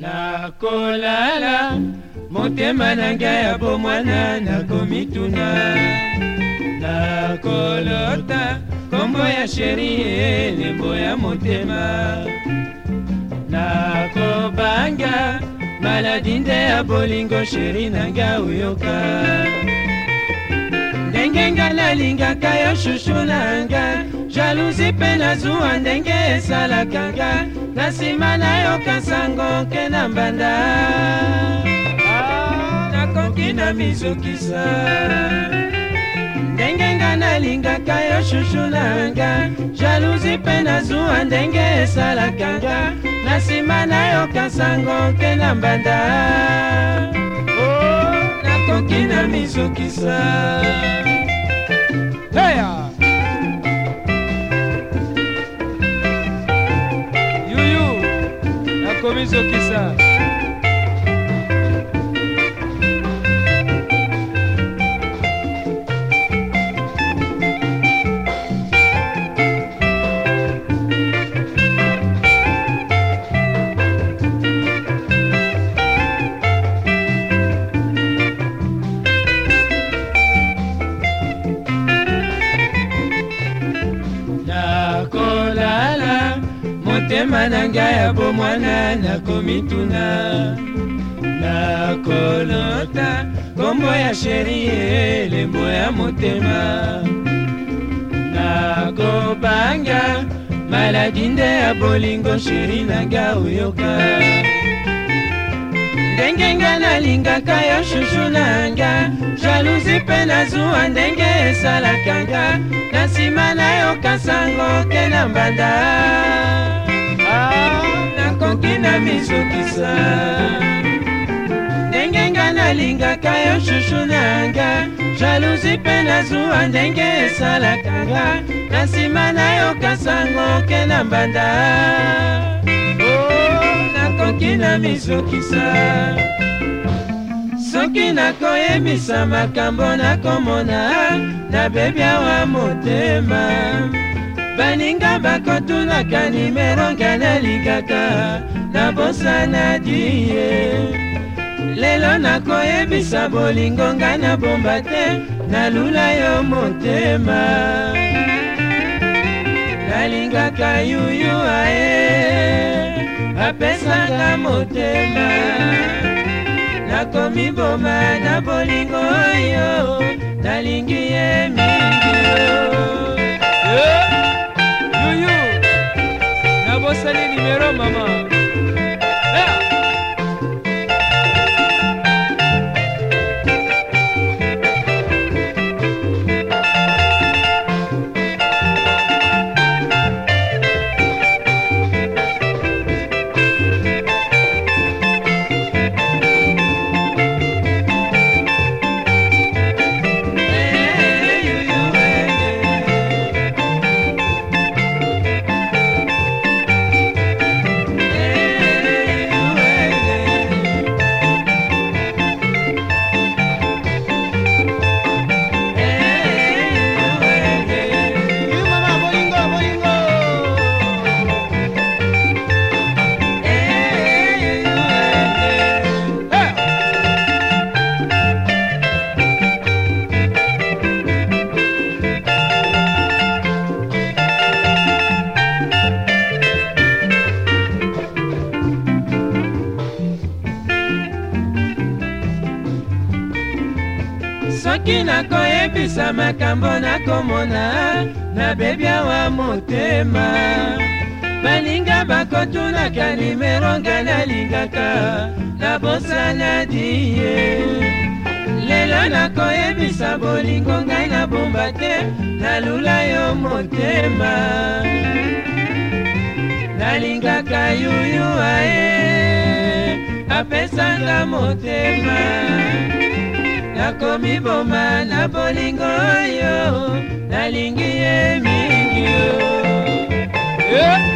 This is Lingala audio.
nakolala motema na ngai ya bomwana nakomituna nakolota kombo ya sheri elembo ya motema nakobanga maladi nde ya bolingo sheri na ngai oyoka nalingaka yo shushu na nga jaluzi mpe nazuwa ndenge esalaka nga na nsima nayoka sango nke na mbanda ah, nakoki na mizukisa ndenge nga nalingaka yo shushu na nga jaluzi mpe nazuwa ndenge esalaka nga na nsima nayoka sango nke na mbanda oh, nakoki na mizukisa heya ah. yuyu nakomi zokisa motema na ngai ya bomwana nakomituna nakolota kombo ya sheri elembo ya motema nakobanga maladi nde ya bolingo sheri nanga oyoka ndenge nga nalingaka yo shushu nanga jaluzi mpe nazuwa ndenge esalaka nga na nsima nayoka sango ke na mbanda nakoki na misukisa ndenge nga nalingaka yo shushu na nga jaluzi mpe nazuwa ndenge esalaka nga na nsima nayokasango oke na mbanda oh, nakoki na misukisa soki nakoyebisa makambo nakomona nabebi awa motema baninga bakotunaka nimero nga nalingaka nabosani ye lelo nakoyebisa bolingo nga nabomba te nalula yo motema nalingaka yuyu aye apesanga motema nakomi boma na bolingo oyo soki nakoyebisa makambo nakomona nabebi awa motema baninga bakotunaka nimeronga nalingaka nabosanadi ye lelo nakoyebisa bolingo ngai nabomba te nalula yo motema nalingaka yuyuae apesanga motema nakomi boma na bolingo oyo nalingi ye mingi o yeah.